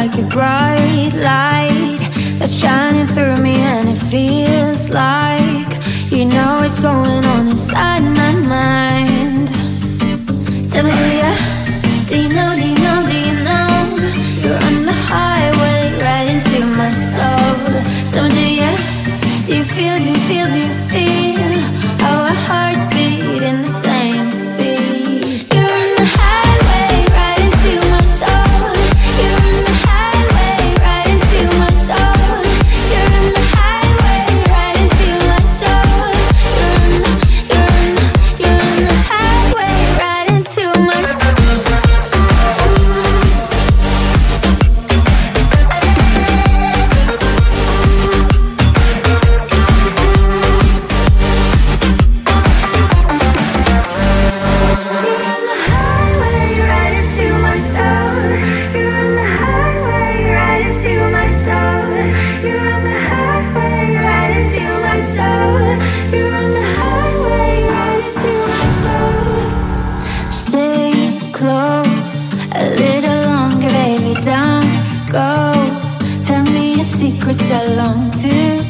like a bright light that's shining through me, and it feels like you know what's going on inside my mind. Tell me, do you, know, do you know, do you know? You're on the highway right into my soul. Tell me, do you, do you feel, do you feel, do you feel how our hearts beat in the secrets. I long to.